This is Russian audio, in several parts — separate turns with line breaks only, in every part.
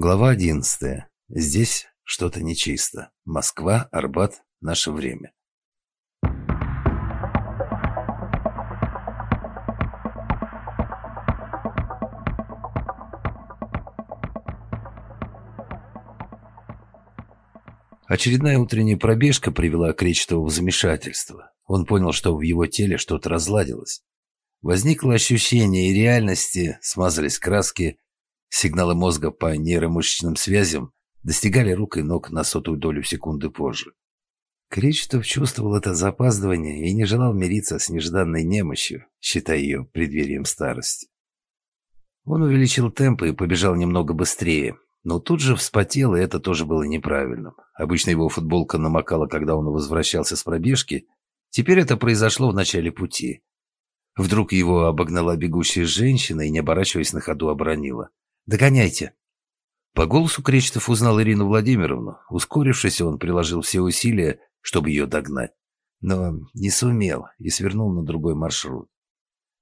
Глава одиннадцатая. Здесь что-то нечисто. Москва, Арбат, наше время. Очередная утренняя пробежка привела Кречетова в замешательство. Он понял, что в его теле что-то разладилось. Возникло ощущение реальности, смазались краски, сигналы мозга по нейромышечным связям достигали рук и ног на сотую долю секунды позже. Кречетов чувствовал это запаздывание и не желал мириться с нежданной немощью, считая ее преддверием старости. Он увеличил темпы и побежал немного быстрее, но тут же вспотел, и это тоже было неправильным. Обычно его футболка намокала, когда он возвращался с пробежки. Теперь это произошло в начале пути. Вдруг его обогнала бегущая женщина и, не оборачиваясь на ходу, оборонила. «Догоняйте!» По голосу Кречетов узнал Ирину Владимировну. Ускорившись, он приложил все усилия, чтобы ее догнать. Но не сумел и свернул на другой маршрут.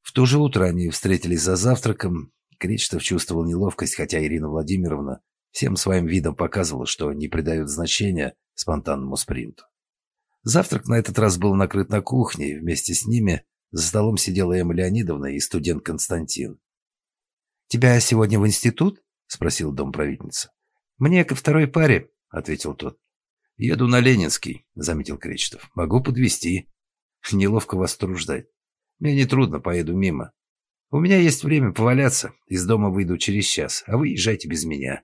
В то же утро они встретились за завтраком. Кречетов чувствовал неловкость, хотя Ирина Владимировна всем своим видом показывала, что не придает значения спонтанному спринту. Завтрак на этот раз был накрыт на кухне, и вместе с ними за столом сидела Эмма Леонидовна и студент Константин. «Тебя сегодня в институт?» — спросил домправительница. «Мне ко второй паре», — ответил тот. «Еду на Ленинский», — заметил Кречетов. «Могу подвезти. Неловко вас труждать. Мне нетрудно, поеду мимо. У меня есть время поваляться. Из дома выйду через час, а вы езжайте без меня.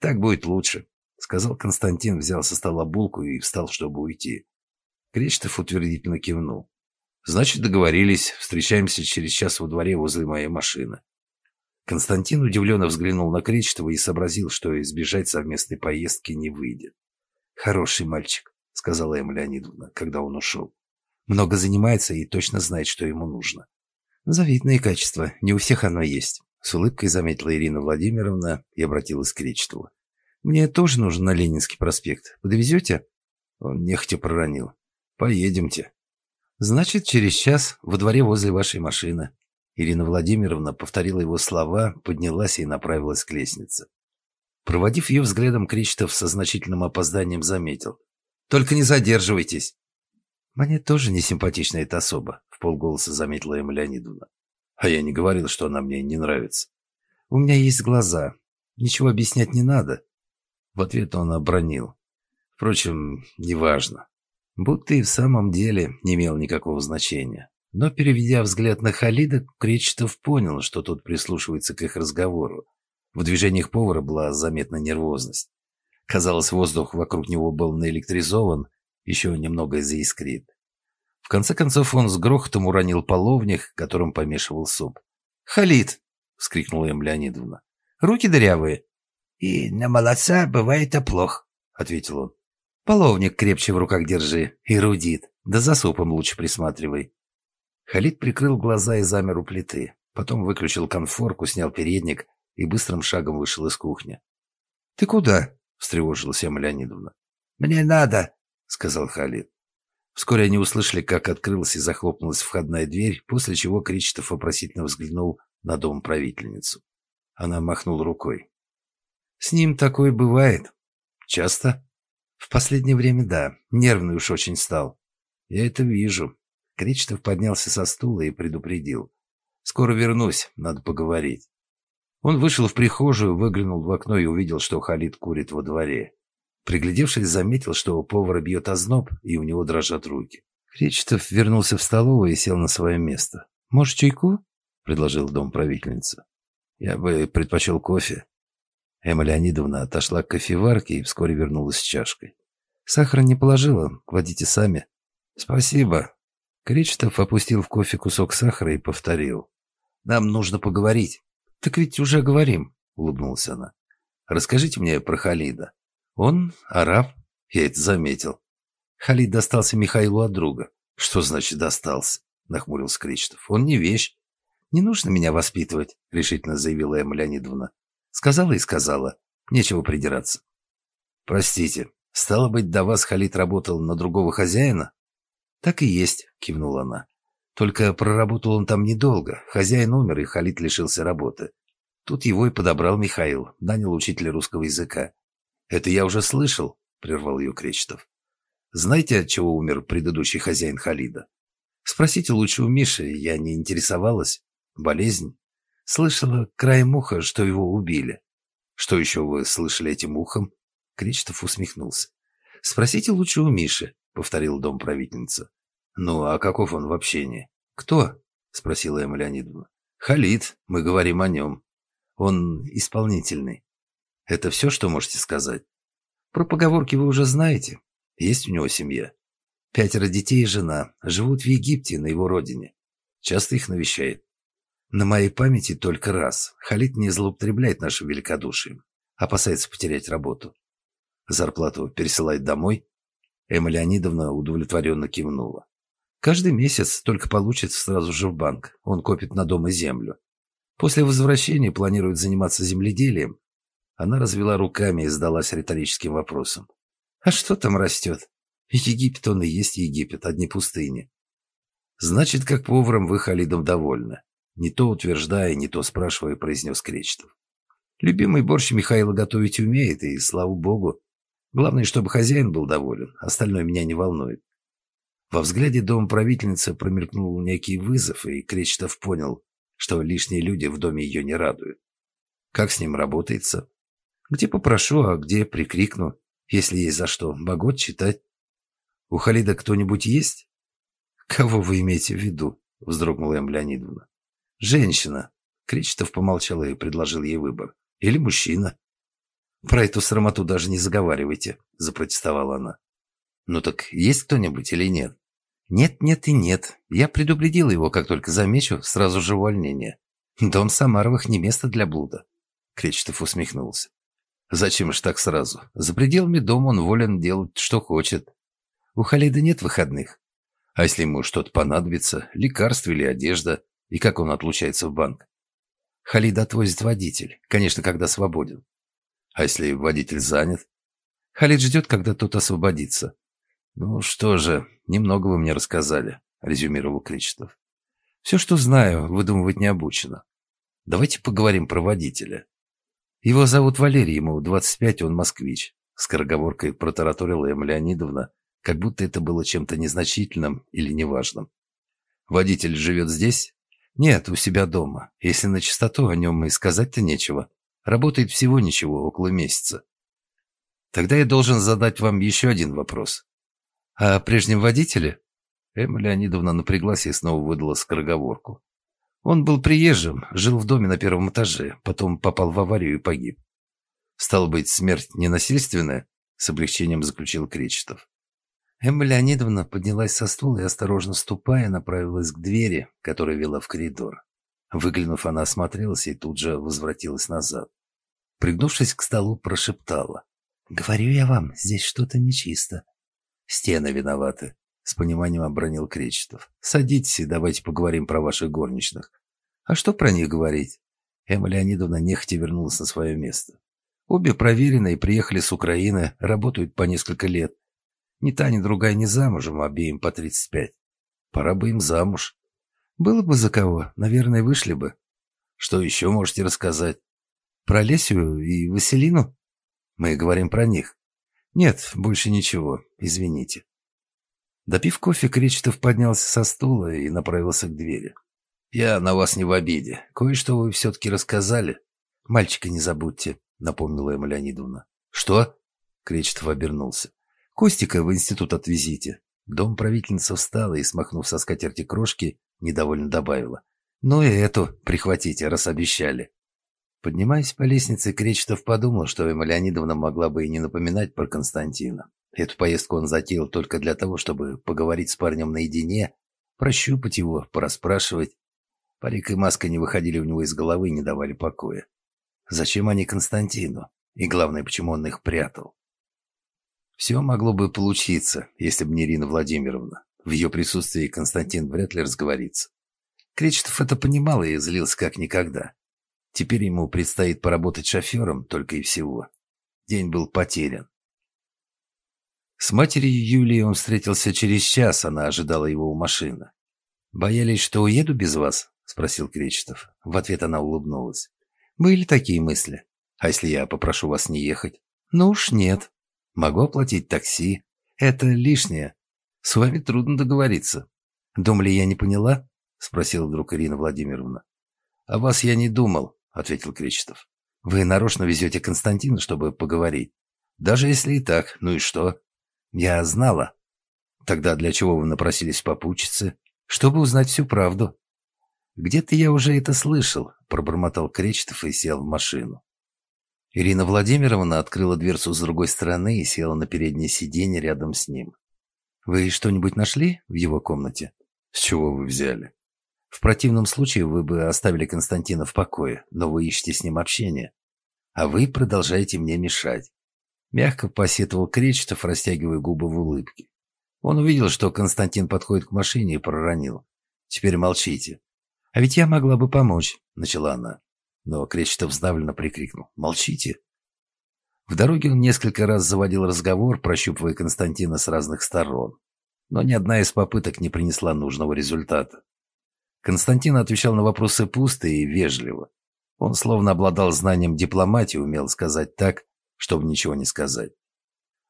«Так будет лучше», — сказал Константин, взял со стола булку и встал, чтобы уйти. Кречетов утвердительно кивнул. «Значит, договорились. Встречаемся через час во дворе возле моей машины». Константин удивленно взглянул на Кречетова и сообразил, что избежать совместной поездки не выйдет. «Хороший мальчик», — сказала Эмма Леонидовна, когда он ушел. «Много занимается и точно знает, что ему нужно». «Завидное качество. Не у всех оно есть». С улыбкой заметила Ирина Владимировна и обратилась к Кречетову. «Мне тоже нужен на Ленинский проспект. Подвезете?» Он нехотя проронил. «Поедемте». «Значит, через час во дворе возле вашей машины». Ирина Владимировна повторила его слова, поднялась и направилась к лестнице. Проводив ее взглядом, Кречетов со значительным опозданием заметил. «Только не задерживайтесь!» «Мне тоже не симпатична эта особа», — в полголоса заметила Эмма Леонидовна. А я не говорил, что она мне не нравится. У меня есть глаза. Ничего объяснять не надо. В ответ он обронил. Впрочем, неважно. Будто и в самом деле не имел никакого значения. Но, переведя взгляд на Халида, Кречетов понял, что тот прислушивается к их разговору. В движениях повара была заметна нервозность. Казалось, воздух вокруг него был наэлектризован, еще немного заискрит конце концов он с грохотом уронил половник, которым помешивал суп. «Халид!» — вскрикнула им Леонидовна. «Руки дырявые!» «И на молодца бывает оплох», — ответил он. «Половник крепче в руках держи, эрудит. Да за супом лучше присматривай». Халид прикрыл глаза и замер у плиты. Потом выключил конфорку, снял передник и быстрым шагом вышел из кухни. «Ты куда?» — встревожилась Эмма Леонидовна. «Мне надо», — сказал Халид. Вскоре они услышали, как открылась и захлопнулась входная дверь, после чего Кричетов вопросительно взглянул на дом правительницу. Она махнула рукой. «С ним такое бывает. Часто?» «В последнее время да. Нервный уж очень стал». «Я это вижу». Кричетов поднялся со стула и предупредил. «Скоро вернусь, надо поговорить». Он вышел в прихожую, выглянул в окно и увидел, что Халид курит во дворе. Приглядевшись, заметил, что повара бьет озноб, и у него дрожат руки. Кречетов вернулся в столовую и сел на свое место. «Может, чайку?» — предложил дом правительница. «Я бы предпочел кофе». Эмма Леонидовна отошла к кофеварке и вскоре вернулась с чашкой. «Сахара не положила, кладите сами». «Спасибо». Кречетов опустил в кофе кусок сахара и повторил. «Нам нужно поговорить». «Так ведь уже говорим», — улыбнулась она. «Расскажите мне про Халида». Он араб, я это заметил. Халид достался Михаилу от друга. Что значит достался? Нахмурился Кречетов. Он не вещь. Не нужно меня воспитывать, решительно заявила Эмма Леонидовна. Сказала и сказала. Нечего придираться. Простите, стало быть, до вас Халид работал на другого хозяина? Так и есть, кивнула она. Только проработал он там недолго. Хозяин умер, и Халид лишился работы. Тут его и подобрал Михаил, нанял учителя русского языка. «Это я уже слышал», — прервал ее Кречетов. «Знаете, от чего умер предыдущий хозяин Халида? Спросите лучше у Миши, я не интересовалась. Болезнь? Слышала краем уха, что его убили. Что еще вы слышали этим ухом?» Кречетов усмехнулся. «Спросите лучше у Миши», — повторил дом правительница. «Ну, а каков он в общении?» «Кто?» — спросила Эмма Леонидовна. «Халид, мы говорим о нем. Он исполнительный. Это все, что можете сказать? Про поговорки вы уже знаете. Есть у него семья. Пятеро детей и жена. Живут в Египте, на его родине. Часто их навещает. На моей памяти только раз. Халид не злоупотребляет нашим великодушием. Опасается потерять работу. Зарплату пересылает домой. Эмма Леонидовна удовлетворенно кивнула. Каждый месяц только получит сразу же в банк. Он копит на дом и землю. После возвращения планирует заниматься земледелием. Она развела руками и задалась риторическим вопросом. А что там растет? Египет он и есть Египет, одни пустыни. Значит, как поваром вы Халидом довольны. Не то утверждая, не то спрашивая, произнес Кречетов. Любимый борщ Михаила готовить умеет, и слава богу. Главное, чтобы хозяин был доволен, остальное меня не волнует. Во взгляде дома правительницы промелькнул некий вызов, и Кречетов понял, что лишние люди в доме ее не радуют. Как с ним работается? Где попрошу, а где прикрикну, если есть за что, могу читать. У Халида кто-нибудь есть? Кого вы имеете в виду? Вздрогнула Эм Леонидовна. Женщина. Кречетов помолчал и предложил ей выбор. Или мужчина. Про эту срамоту даже не заговаривайте, запротестовала она. Ну так есть кто-нибудь или нет? Нет, нет и нет. Я предупредил его, как только замечу, сразу же увольнение. Дом Самаровых не место для блуда. Кречетов усмехнулся. Зачем ж так сразу? За пределами дома он волен делать, что хочет. У Халида нет выходных. А если ему что-то понадобится, лекарство или одежда, и как он отлучается в банк? Халида отвозит водитель, конечно, когда свободен. А если водитель занят? Халид ждет, когда тот освободится. «Ну что же, немного вы мне рассказали», — резюмировал Кречетов. «Все, что знаю, выдумывать не обучено. Давайте поговорим про водителя. Его зовут Валерий, ему 25, он москвич». Скороговоркой протараторила Эмма Леонидовна, как будто это было чем-то незначительным или неважным. «Водитель живет здесь?» «Нет, у себя дома. Если на чистоту, о нем и сказать-то нечего. Работает всего ничего, около месяца». «Тогда я должен задать вам еще один вопрос. «А о прежнем водителе?» Эмма Леонидовна напряглась и снова выдала скороговорку. Он был приезжим, жил в доме на первом этаже, потом попал в аварию и погиб. «Стало быть, смерть ненасильственная?» — с облегчением заключил Кречетов. Эмма Леонидовна поднялась со стула и, осторожно ступая, направилась к двери, которая вела в коридор. Выглянув, она осмотрелась и тут же возвратилась назад. Пригнувшись к столу, прошептала. «Говорю я вам, здесь что-то нечисто. Стены виноваты. С пониманием обронил Кречетов. Садитесь и давайте поговорим про ваших горничных. А что про них говорить? Эмма Леонидовна нехотя вернулась на свое место. Обе проверенные, приехали с Украины, работают по несколько лет. Ни та, ни другая не замужем, обеим по 35. Пора бы им замуж. Было бы за кого, наверное, вышли бы. Что еще можете рассказать? Про Лесю и Василину? Мы говорим про них. «Нет, больше ничего, извините». Допив кофе, Кречетов поднялся со стула и направился к двери. «Я на вас не в обиде. Кое-что вы все-таки рассказали. Мальчика не забудьте», — напомнила Эмма Леонидовна. «Что?» — Кречетов обернулся. «Костика в институт отвезите». Дом правительница встала и, смахнув со скатерти крошки, недовольно добавила. «Ну и эту прихватите, раз обещали». Поднимаясь по лестнице, Кречетов подумал, что Эмма Леонидовна могла бы и не напоминать про Константина. Эту поездку он затеял только для того, чтобы поговорить с парнем наедине, прощупать его, порасспрашивать. Парик и маска не выходили у него из головы и не давали покоя. Зачем они Константину? И главное, почему он их прятал? Все могло бы получиться, если бы не Ирина Владимировна. В ее присутствии Константин вряд ли разговорится. Кречетов это понимал и злился как никогда. Теперь ему предстоит поработать шофером только и всего. День был потерян. С матерью Юлии он встретился через час, она ожидала его у машины. «Боялись, что уеду без вас?» – спросил Кречетов. В ответ она улыбнулась.
Были такие мысли.
А если я попрошу вас не ехать?
Ну уж нет.
Могу оплатить такси.
Это лишнее. С вами трудно договориться. Думали, я не поняла? Спросила вдруг Ирина Владимировна.
О вас я не думал, ответил Кречетов.
Вы нарочно везете Константина, чтобы поговорить.
Даже если и так, ну и что?
Я знала.
Тогда для чего вы напросились попутчицы?
Чтобы узнать всю правду.
Где-то я уже это слышал, пробормотал Кречетов и сел в машину.
Ирина Владимировна открыла дверцу с другой стороны и села на переднее сиденье рядом с ним. «Вы что-нибудь нашли в его комнате?»
«С чего вы взяли?»
«В противном случае вы бы оставили Константина в покое, но вы ищете с ним общение. А вы продолжаете мне мешать». Мягко посетовал Кречетов, растягивая губы в улыбке. Он увидел, что Константин подходит к машине и проронил. «Теперь молчите». «А ведь я могла бы помочь», — начала она. Но Кречетов сдавленно прикрикнул. «Молчите!» В дороге он несколько раз заводил разговор, прощупывая Константина с разных сторон. Но ни одна из попыток не принесла нужного результата. Константин отвечал на вопросы пусто и вежливо. Он словно обладал знанием дипломатии, умел сказать так, чтобы ничего не сказать.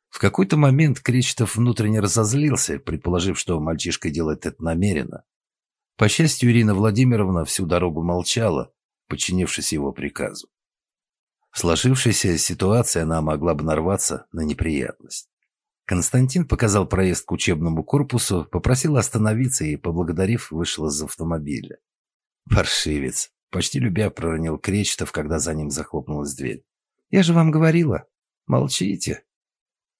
В какой-то момент Кречетов внутренне разозлился, предположив, что мальчишка делает это намеренно. По счастью, Ирина Владимировна всю дорогу молчала, подчинившись его приказу. В сложившейся ситуации она могла бы нарваться на неприятность. Константин показал проезд к учебному корпусу, попросил остановиться и, поблагодарив, вышел из автомобиля. «Паршивец!» — почти любя проронил Кречетов, когда за ним захлопнулась дверь. «Я же вам говорила. Молчите».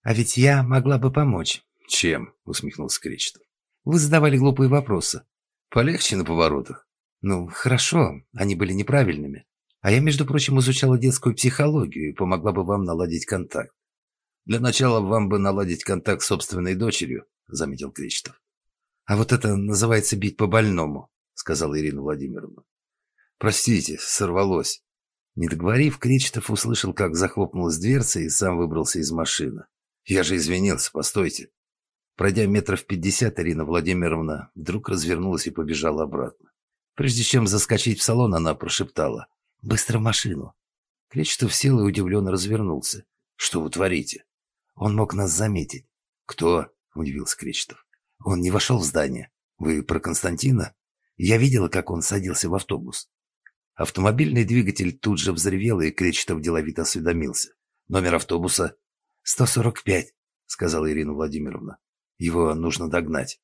«А ведь я могла бы помочь».
«Чем?» — усмехнулся Кречетов.
«Вы задавали глупые вопросы».
«Полегче на поворотах».
Ну, хорошо, они были неправильными. А я, между прочим, изучала детскую психологию и помогла бы вам наладить контакт.
Для начала вам бы наладить контакт с собственной дочерью, заметил Кречетов.
А вот это называется бить по больному, сказала Ирина Владимировна.
Простите, сорвалось.
Не договорив, Кречетов услышал, как захлопнулась дверца и сам выбрался из машины.
Я же извинился, постойте.
Пройдя метров пятьдесят, Ирина Владимировна вдруг развернулась и побежала обратно. Прежде чем заскочить в салон, она прошептала. «Быстро в машину». Кречетов сел и удивленно развернулся. «Что вы творите?» «Он мог нас заметить».
«Кто?»
– удивился Кречетов. «Он не вошел в здание. Вы про Константина?» «Я видела, как он садился в автобус». Автомобильный двигатель тут же взревел, и Кречетов деловито осведомился. «Номер автобуса?» «145», — сказала Ирина Владимировна. «Его нужно догнать».